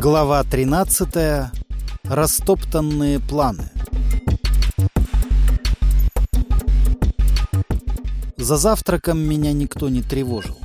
Глава 13. Растоптанные планы. За завтраком меня никто не тревожил.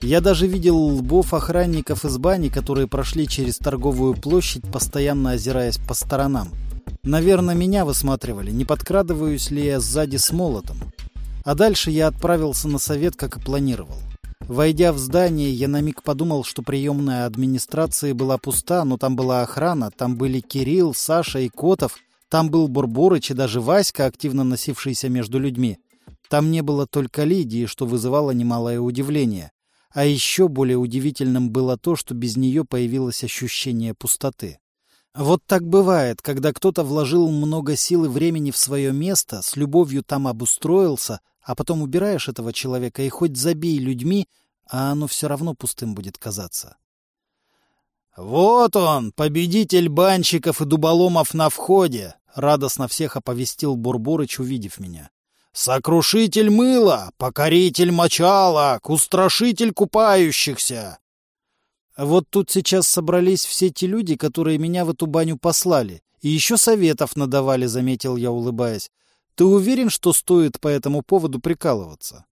Я даже видел лбов охранников из бани, которые прошли через торговую площадь, постоянно озираясь по сторонам. Наверное, меня высматривали, не подкрадываюсь ли я сзади с молотом. А дальше я отправился на совет, как и планировал. Войдя в здание, я на миг подумал, что приемная администрации была пуста, но там была охрана, там были Кирилл, Саша и Котов, там был Бурборыч и даже Васька, активно носившийся между людьми. Там не было только Лидии, что вызывало немалое удивление. А еще более удивительным было то, что без нее появилось ощущение пустоты. Вот так бывает, когда кто-то вложил много сил и времени в свое место, с любовью там обустроился, а потом убираешь этого человека и хоть забей людьми, а оно все равно пустым будет казаться. «Вот он, победитель банщиков и дуболомов на входе!» — радостно всех оповестил Бурборыч, увидев меня. «Сокрушитель мыла, покоритель мочалок, устрашитель купающихся!» Вот тут сейчас собрались все те люди, которые меня в эту баню послали. И еще советов надавали, заметил я, улыбаясь. Ты уверен, что стоит по этому поводу прикалываться?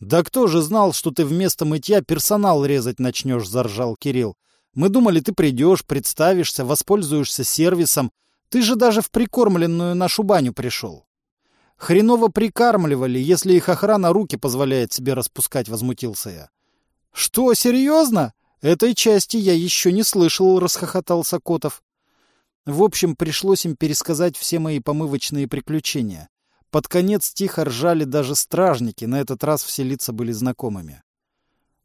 Да кто же знал, что ты вместо мытья персонал резать начнешь, заржал Кирилл. Мы думали, ты придешь, представишься, воспользуешься сервисом. Ты же даже в прикормленную нашу баню пришел. Хреново прикармливали, если их охрана руки позволяет себе распускать, возмутился я. Что, серьезно? Этой части я еще не слышал, расхохотался Котов. В общем, пришлось им пересказать все мои помывочные приключения. Под конец тихо ржали даже стражники, на этот раз все лица были знакомыми.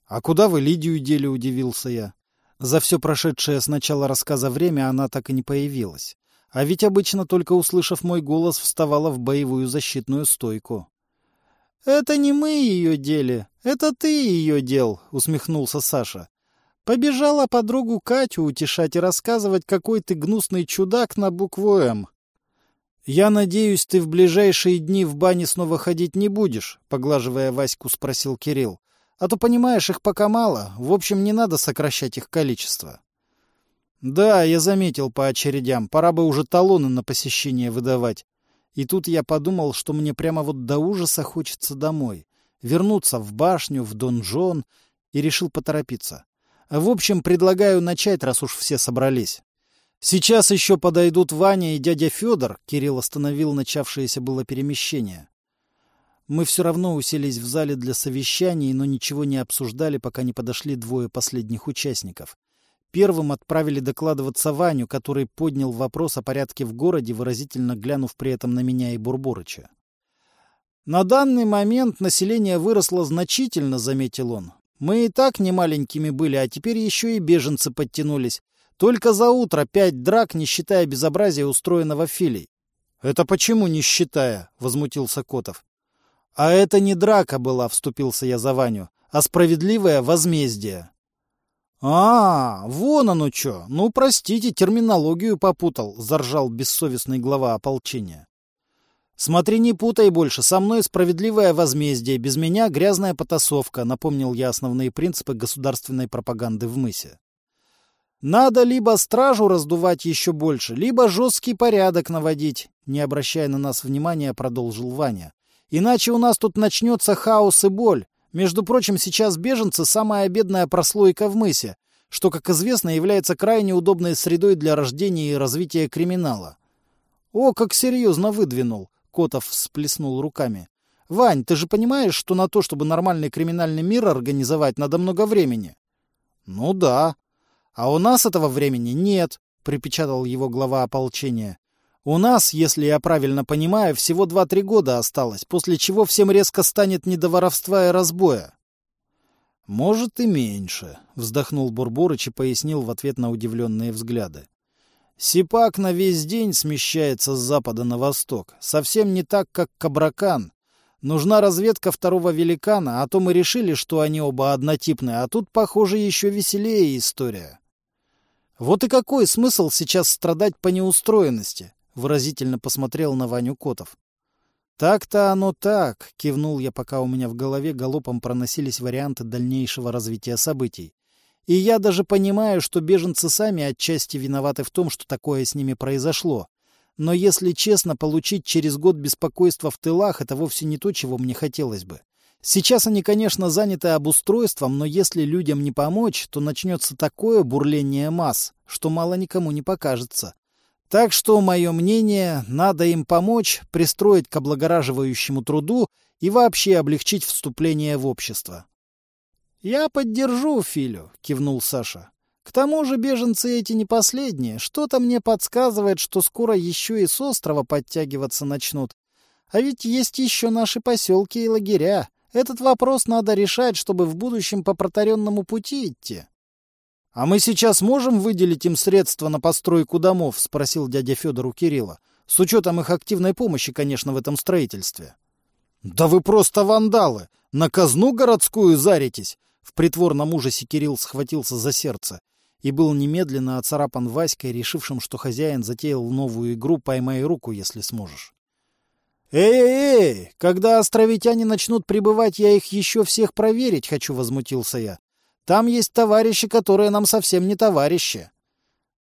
«А куда вы Лидию дели?» — удивился я. За все прошедшее с начала рассказа время она так и не появилась. А ведь обычно, только услышав мой голос, вставала в боевую защитную стойку. «Это не мы ее дели, это ты ее дел», — усмехнулся Саша. Побежала подругу Катю утешать и рассказывать, какой ты гнусный чудак на букву «М». «Я надеюсь, ты в ближайшие дни в бане снова ходить не будешь?» — поглаживая Ваську, спросил Кирилл. «А то, понимаешь, их пока мало. В общем, не надо сокращать их количество». «Да, я заметил по очередям. Пора бы уже талоны на посещение выдавать. И тут я подумал, что мне прямо вот до ужаса хочется домой. Вернуться в башню, в донжон, и решил поторопиться. В общем, предлагаю начать, раз уж все собрались. Сейчас еще подойдут Ваня и дядя Федор. Кирилл остановил начавшееся было перемещение. Мы все равно уселись в зале для совещаний, но ничего не обсуждали, пока не подошли двое последних участников. Первым отправили докладываться Ваню, который поднял вопрос о порядке в городе, выразительно глянув при этом на меня и Бурборыча. «На данный момент население выросло значительно», — заметил он. Мы и так не маленькими были, а теперь еще и беженцы подтянулись. Только за утро пять драк, не считая безобразия, устроенного филей. — Это почему не считая? — возмутился Котов. — А это не драка была, — вступился я за Ваню, — а справедливое возмездие. — А, вон оно что. Ну, простите, терминологию попутал, — заржал бессовестный глава ополчения. «Смотри, не путай больше. Со мной справедливое возмездие, без меня грязная потасовка», напомнил я основные принципы государственной пропаганды в мысе. «Надо либо стражу раздувать еще больше, либо жесткий порядок наводить», не обращая на нас внимания, продолжил Ваня. «Иначе у нас тут начнется хаос и боль. Между прочим, сейчас беженцы — самая бедная прослойка в мысе, что, как известно, является крайне удобной средой для рождения и развития криминала». «О, как серьезно выдвинул!» Котов всплеснул руками. «Вань, ты же понимаешь, что на то, чтобы нормальный криминальный мир организовать, надо много времени?» «Ну да. А у нас этого времени нет», — припечатал его глава ополчения. «У нас, если я правильно понимаю, всего два-три года осталось, после чего всем резко станет не до воровства и разбоя». «Может, и меньше», — вздохнул Бурборыч и пояснил в ответ на удивленные взгляды. Сипак на весь день смещается с запада на восток. Совсем не так, как Кабракан. Нужна разведка второго великана, а то мы решили, что они оба однотипные, а тут, похоже, еще веселее история. Вот и какой смысл сейчас страдать по неустроенности? Выразительно посмотрел на Ваню Котов. «Так-то оно так», — кивнул я, пока у меня в голове галопом проносились варианты дальнейшего развития событий. И я даже понимаю, что беженцы сами отчасти виноваты в том, что такое с ними произошло. Но если честно, получить через год беспокойство в тылах — это вовсе не то, чего мне хотелось бы. Сейчас они, конечно, заняты обустройством, но если людям не помочь, то начнется такое бурление масс, что мало никому не покажется. Так что, мое мнение, надо им помочь, пристроить к облагораживающему труду и вообще облегчить вступление в общество. «Я поддержу Филю», — кивнул Саша. «К тому же беженцы эти не последние. Что-то мне подсказывает, что скоро еще и с острова подтягиваться начнут. А ведь есть еще наши поселки и лагеря. Этот вопрос надо решать, чтобы в будущем по протаренному пути идти. — А мы сейчас можем выделить им средства на постройку домов? — спросил дядя Федор у Кирилла. — С учетом их активной помощи, конечно, в этом строительстве. — Да вы просто вандалы! На казну городскую заритесь! В притворном ужасе Кирилл схватился за сердце и был немедленно оцарапан Васькой, решившим, что хозяин затеял новую игру «Поймай руку, если сможешь». «Эй-эй-эй! Когда островитяне начнут прибывать, я их еще всех проверить хочу», — возмутился я. «Там есть товарищи, которые нам совсем не товарищи».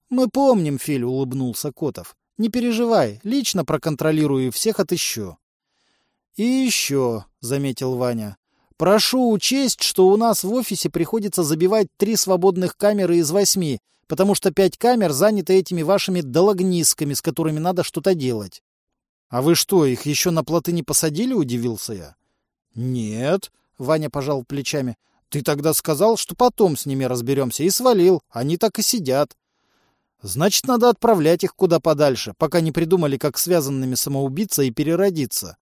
«Мы помним, Филь», — улыбнулся Котов. «Не переживай, лично проконтролирую и всех отыщу». «И еще», — заметил Ваня, — «прошу учесть, что у нас в офисе приходится забивать три свободных камеры из восьми, потому что пять камер заняты этими вашими дологнисками, с которыми надо что-то делать». «А вы что, их еще на плоты не посадили?» — удивился я. «Нет», — Ваня пожал плечами. «Ты тогда сказал, что потом с ними разберемся, и свалил. Они так и сидят». «Значит, надо отправлять их куда подальше, пока не придумали, как связанными самоубиться и переродиться.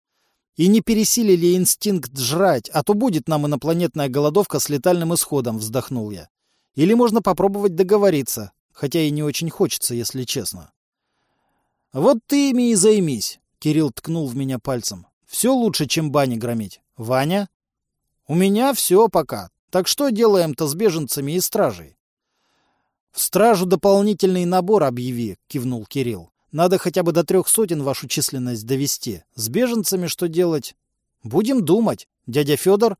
И не пересилили инстинкт жрать, а то будет нам инопланетная голодовка с летальным исходом», — вздохнул я. «Или можно попробовать договориться, хотя и не очень хочется, если честно». «Вот ты ими и займись. Кирилл ткнул в меня пальцем. «Все лучше, чем бани громить. Ваня?» «У меня все пока. Так что делаем-то с беженцами и стражей?» «В стражу дополнительный набор объяви», — кивнул Кирилл. «Надо хотя бы до трех сотен вашу численность довести. С беженцами что делать?» «Будем думать. Дядя Федор?»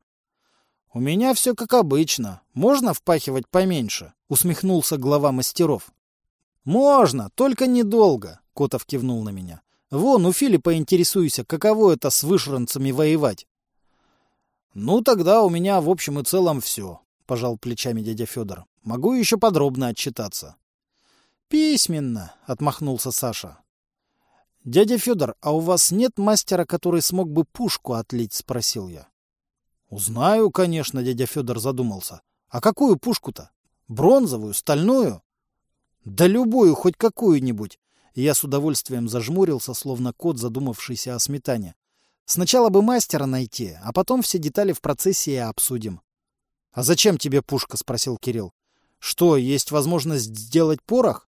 «У меня все как обычно. Можно впахивать поменьше?» — усмехнулся глава мастеров. «Можно, только недолго», — Котов кивнул на меня. Вон, у Фили поинтересуйся, каково это с вышранцами воевать. — Ну, тогда у меня в общем и целом все, — пожал плечами дядя Федор. — Могу еще подробно отчитаться. — Письменно, — отмахнулся Саша. — Дядя Федор, а у вас нет мастера, который смог бы пушку отлить? — спросил я. — Узнаю, конечно, — дядя Федор задумался. — А какую пушку-то? Бронзовую, стальную? — Да любую, хоть какую-нибудь я с удовольствием зажмурился, словно кот, задумавшийся о сметане. Сначала бы мастера найти, а потом все детали в процессе и обсудим. — А зачем тебе пушка? — спросил Кирилл. — Что, есть возможность сделать порох? —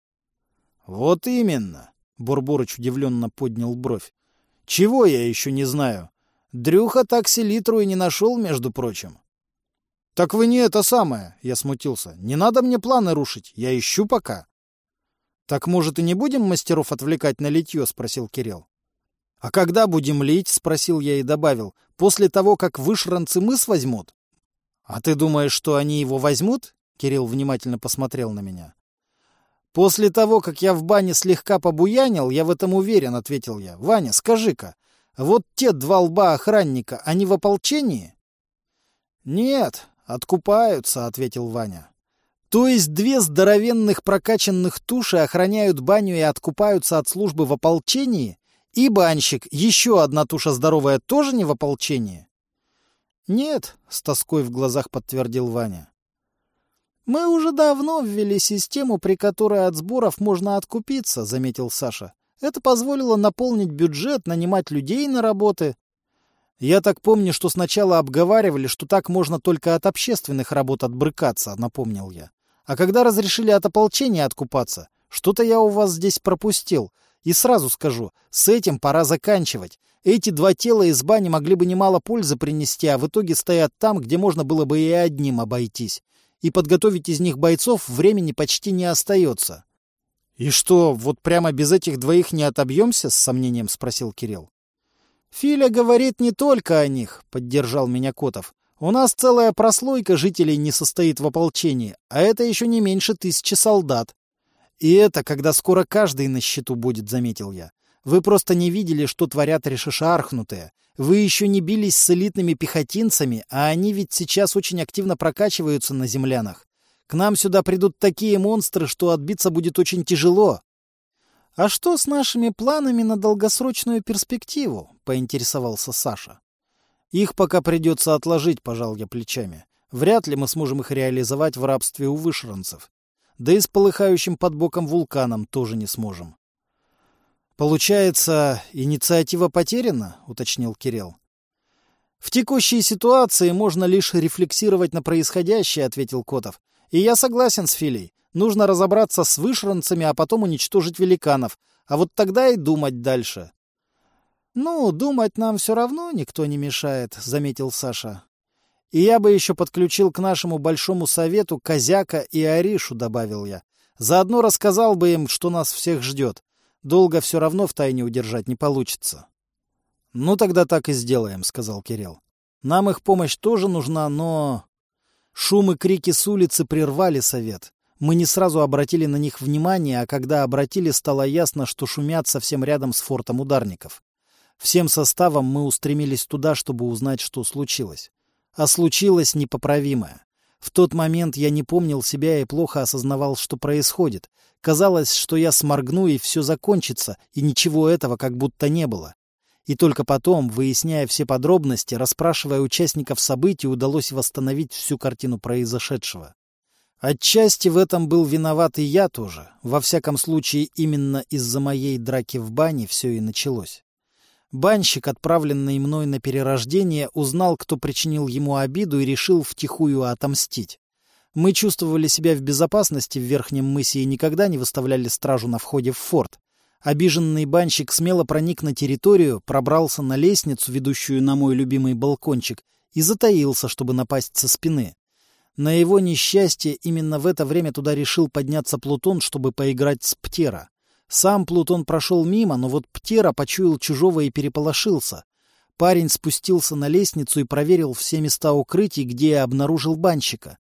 Вот именно. Бурборыч удивленно поднял бровь. — Чего я еще не знаю? Дрюха так селитру и не нашел, между прочим. — Так вы не это самое, — я смутился. — Не надо мне планы рушить, я ищу пока. «Так, может, и не будем мастеров отвлекать на литье?» — спросил Кирилл. «А когда будем лить?» — спросил я и добавил. «После того, как вышранцы мыс возьмут?» «А ты думаешь, что они его возьмут?» — Кирилл внимательно посмотрел на меня. «После того, как я в бане слегка побуянил, я в этом уверен», — ответил я. «Ваня, скажи-ка, вот те два лба охранника, они в ополчении?» «Нет, откупаются», — ответил Ваня. То есть две здоровенных прокачанных туши охраняют баню и откупаются от службы в ополчении? И банщик, еще одна туша здоровая, тоже не в ополчении? Нет, с тоской в глазах подтвердил Ваня. Мы уже давно ввели систему, при которой от сборов можно откупиться, заметил Саша. Это позволило наполнить бюджет, нанимать людей на работы. Я так помню, что сначала обговаривали, что так можно только от общественных работ отбрыкаться, напомнил я. А когда разрешили от ополчения откупаться, что-то я у вас здесь пропустил. И сразу скажу, с этим пора заканчивать. Эти два тела из бани могли бы немало пользы принести, а в итоге стоят там, где можно было бы и одним обойтись. И подготовить из них бойцов времени почти не остается. — И что, вот прямо без этих двоих не отобьемся? — с сомнением спросил Кирилл. — Филя говорит не только о них, — поддержал меня Котов. У нас целая прослойка жителей не состоит в ополчении, а это еще не меньше тысячи солдат. И это, когда скоро каждый на счету будет, заметил я. Вы просто не видели, что творят решишаархнутые. Вы еще не бились с элитными пехотинцами, а они ведь сейчас очень активно прокачиваются на землянах. К нам сюда придут такие монстры, что отбиться будет очень тяжело. — А что с нашими планами на долгосрочную перспективу? — поинтересовался Саша. — Их пока придется отложить, пожал я плечами. Вряд ли мы сможем их реализовать в рабстве у вышранцев. Да и с полыхающим под боком вулканом тоже не сможем. «Получается, инициатива потеряна?» — уточнил Кирилл. «В текущей ситуации можно лишь рефлексировать на происходящее», — ответил Котов. «И я согласен с Филей. Нужно разобраться с вышранцами, а потом уничтожить великанов. А вот тогда и думать дальше». «Ну, думать нам все равно никто не мешает», — заметил Саша. «И я бы еще подключил к нашему большому совету Козяка и Аришу», — добавил я. «Заодно рассказал бы им, что нас всех ждет. Долго все равно в тайне удержать не получится. — Ну, тогда так и сделаем, — сказал Кирилл. — Нам их помощь тоже нужна, но... Шум и крики с улицы прервали совет. Мы не сразу обратили на них внимание, а когда обратили, стало ясно, что шумят совсем рядом с фортом ударников. Всем составом мы устремились туда, чтобы узнать, что случилось. А случилось непоправимое. В тот момент я не помнил себя и плохо осознавал, что происходит. Казалось, что я сморгну, и все закончится, и ничего этого как будто не было. И только потом, выясняя все подробности, расспрашивая участников событий, удалось восстановить всю картину произошедшего. Отчасти в этом был виноват и я тоже. Во всяком случае, именно из-за моей драки в бане все и началось. Банщик, отправленный мной на перерождение, узнал, кто причинил ему обиду и решил втихую отомстить. Мы чувствовали себя в безопасности в Верхнем мысе и никогда не выставляли стражу на входе в форт. Обиженный банщик смело проник на территорию, пробрался на лестницу, ведущую на мой любимый балкончик, и затаился, чтобы напасть со спины. На его несчастье именно в это время туда решил подняться Плутон, чтобы поиграть с Птера. Сам Плутон прошел мимо, но вот Птера почуял чужого и переполошился. Парень спустился на лестницу и проверил все места укрытий, где обнаружил банщика.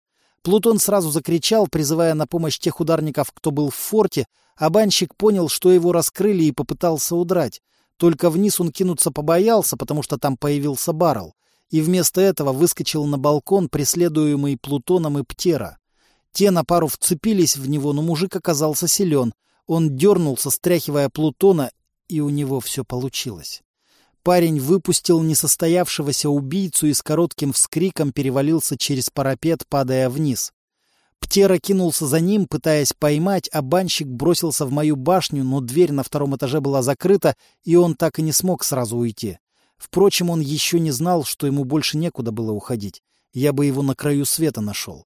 Плутон сразу закричал, призывая на помощь тех ударников, кто был в форте, а банщик понял, что его раскрыли и попытался удрать. Только вниз он кинуться побоялся, потому что там появился Баррел, и вместо этого выскочил на балкон, преследуемый Плутоном и Птера. Те на пару вцепились в него, но мужик оказался силен. Он дернулся, стряхивая Плутона, и у него все получилось. Парень выпустил несостоявшегося убийцу и с коротким вскриком перевалился через парапет, падая вниз. Птера кинулся за ним, пытаясь поймать, а банщик бросился в мою башню, но дверь на втором этаже была закрыта, и он так и не смог сразу уйти. Впрочем, он еще не знал, что ему больше некуда было уходить. Я бы его на краю света нашел.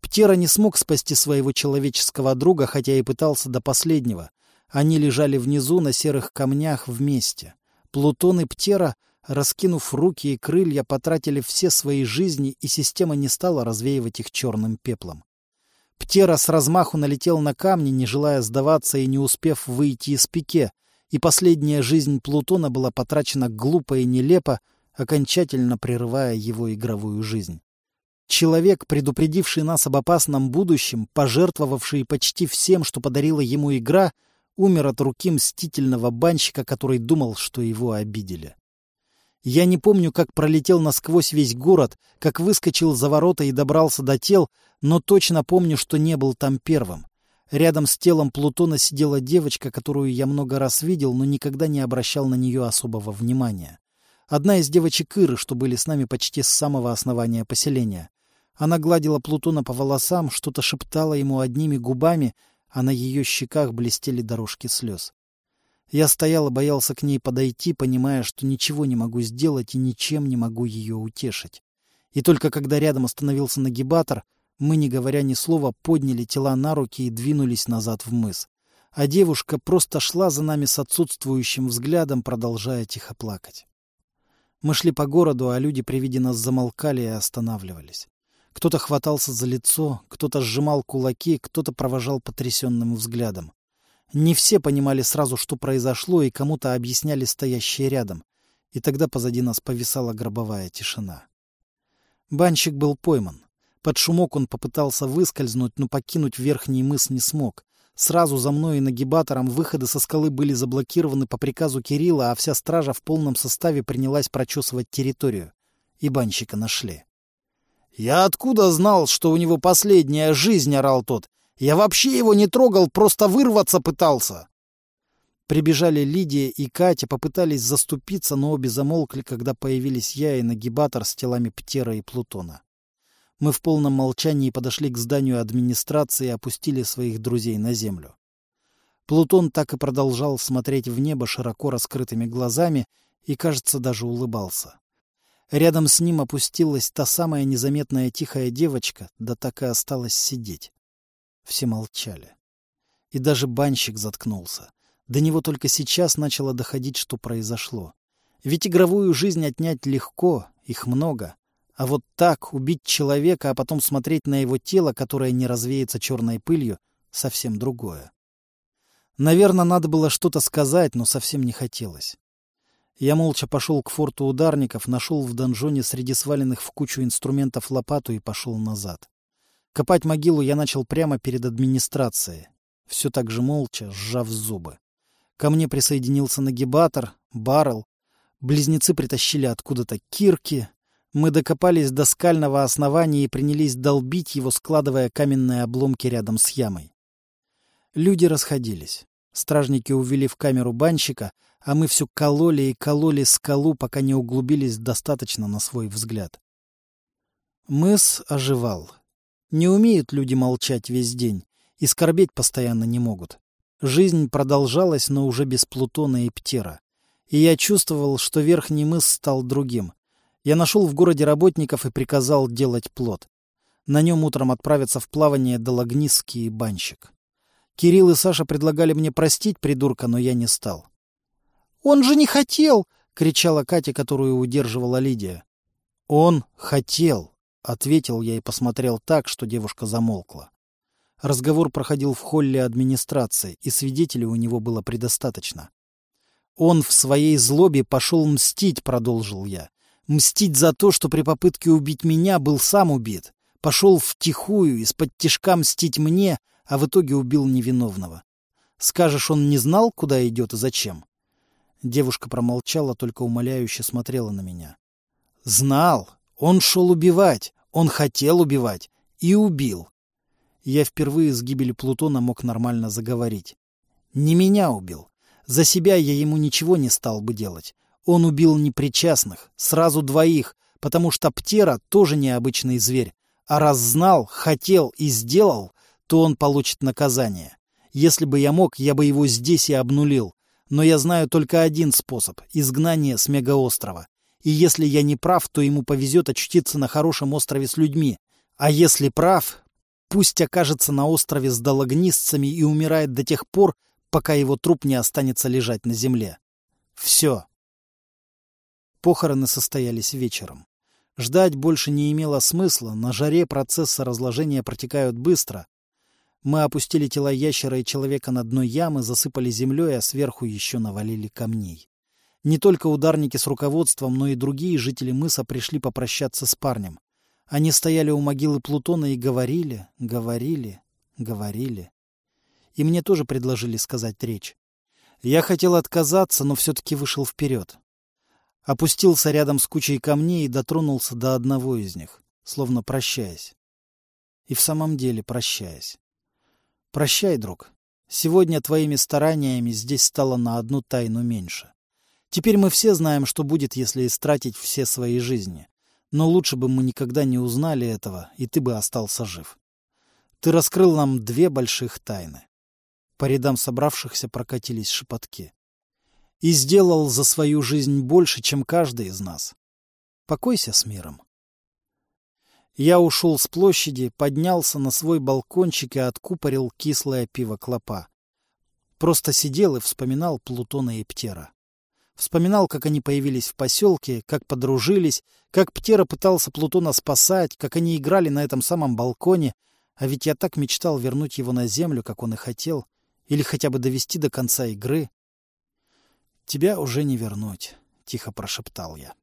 Птера не смог спасти своего человеческого друга, хотя и пытался до последнего. Они лежали внизу на серых камнях вместе. Плутон и Птера, раскинув руки и крылья, потратили все свои жизни, и система не стала развеивать их черным пеплом. Птера с размаху налетел на камни, не желая сдаваться и не успев выйти из пике, и последняя жизнь Плутона была потрачена глупо и нелепо, окончательно прерывая его игровую жизнь. Человек, предупредивший нас об опасном будущем, пожертвовавший почти всем, что подарила ему игра — умер от руки мстительного банщика, который думал, что его обидели. Я не помню, как пролетел насквозь весь город, как выскочил за ворота и добрался до тел, но точно помню, что не был там первым. Рядом с телом Плутона сидела девочка, которую я много раз видел, но никогда не обращал на нее особого внимания. Одна из девочек Иры, что были с нами почти с самого основания поселения. Она гладила Плутона по волосам, что-то шептала ему одними губами, а на ее щеках блестели дорожки слез. Я стоял и боялся к ней подойти, понимая, что ничего не могу сделать и ничем не могу ее утешить. И только когда рядом остановился нагибатор, мы, не говоря ни слова, подняли тела на руки и двинулись назад в мыс. А девушка просто шла за нами с отсутствующим взглядом, продолжая тихо плакать. Мы шли по городу, а люди при виде нас замолкали и останавливались. Кто-то хватался за лицо, кто-то сжимал кулаки, кто-то провожал потрясенным взглядом. Не все понимали сразу, что произошло, и кому-то объясняли стоящие рядом. И тогда позади нас повисала гробовая тишина. Банщик был пойман. Под шумок он попытался выскользнуть, но покинуть верхний мыс не смог. Сразу за мной и нагибатором выходы со скалы были заблокированы по приказу Кирилла, а вся стража в полном составе принялась прочесывать территорию. И банщика нашли. «Я откуда знал, что у него последняя жизнь?» — орал тот. «Я вообще его не трогал, просто вырваться пытался!» Прибежали Лидия и Катя, попытались заступиться, но обе замолкли, когда появились я и нагибатор с телами Птера и Плутона. Мы в полном молчании подошли к зданию администрации и опустили своих друзей на землю. Плутон так и продолжал смотреть в небо широко раскрытыми глазами и, кажется, даже улыбался. Рядом с ним опустилась та самая незаметная тихая девочка, да так и осталась сидеть. Все молчали. И даже банщик заткнулся. До него только сейчас начало доходить, что произошло. Ведь игровую жизнь отнять легко, их много. А вот так убить человека, а потом смотреть на его тело, которое не развеется черной пылью, совсем другое. Наверное, надо было что-то сказать, но совсем не хотелось. Я молча пошел к форту ударников, нашел в донжоне среди сваленных в кучу инструментов лопату и пошел назад. Копать могилу я начал прямо перед администрацией, все так же молча, сжав зубы. Ко мне присоединился нагибатор, баррел. Близнецы притащили откуда-то кирки. Мы докопались до скального основания и принялись долбить его, складывая каменные обломки рядом с ямой. Люди расходились. Стражники увели в камеру банщика, а мы все кололи и кололи скалу, пока не углубились достаточно на свой взгляд. Мыс оживал. Не умеют люди молчать весь день и скорбеть постоянно не могут. Жизнь продолжалась, но уже без Плутона и Птера. И я чувствовал, что верхний мыс стал другим. Я нашел в городе работников и приказал делать плод. На нем утром отправятся в плавание Дологнистский и Банщик. Кирилл и Саша предлагали мне простить придурка, но я не стал. «Он же не хотел!» — кричала Катя, которую удерживала Лидия. «Он хотел!» — ответил я и посмотрел так, что девушка замолкла. Разговор проходил в холле администрации, и свидетелей у него было предостаточно. «Он в своей злобе пошел мстить», — продолжил я. «Мстить за то, что при попытке убить меня был сам убит. Пошел втихую, из-под тишка мстить мне, а в итоге убил невиновного. Скажешь, он не знал, куда идет и зачем?» Девушка промолчала, только умоляюще смотрела на меня. «Знал! Он шел убивать! Он хотел убивать! И убил! я впервые с гибели Плутона мог нормально заговорить. Не меня убил. За себя я ему ничего не стал бы делать. Он убил непричастных, сразу двоих, потому что Птера тоже необычный зверь. А раз знал, хотел и сделал, то он получит наказание. Если бы я мог, я бы его здесь и обнулил. Но я знаю только один способ — изгнание с мегаострова. И если я не прав, то ему повезет очутиться на хорошем острове с людьми. А если прав, Пусть окажется на острове с дологнистцами и умирает до тех пор, пока его труп не останется лежать на земле. Все. Похороны состоялись вечером. Ждать больше не имело смысла, на жаре процессы разложения протекают быстро. Мы опустили тела ящера и человека на дно ямы, засыпали землей, а сверху еще навалили камней. Не только ударники с руководством, но и другие жители мыса пришли попрощаться с парнем. Они стояли у могилы Плутона и говорили, говорили, говорили. И мне тоже предложили сказать речь. Я хотел отказаться, но все-таки вышел вперед. Опустился рядом с кучей камней и дотронулся до одного из них, словно прощаясь. И в самом деле прощаясь. Прощай, друг. Сегодня твоими стараниями здесь стало на одну тайну меньше. Теперь мы все знаем, что будет, если истратить все свои жизни. Но лучше бы мы никогда не узнали этого, и ты бы остался жив. Ты раскрыл нам две больших тайны. По рядам собравшихся прокатились шепотки. И сделал за свою жизнь больше, чем каждый из нас. Покойся с миром. Я ушел с площади, поднялся на свой балкончик и откупорил кислое пиво клопа. Просто сидел и вспоминал Плутона и Птера. Вспоминал, как они появились в поселке, как подружились, как Птера пытался Плутона спасать, как они играли на этом самом балконе. А ведь я так мечтал вернуть его на землю, как он и хотел. Или хотя бы довести до конца игры. «Тебя уже не вернуть», — тихо прошептал я.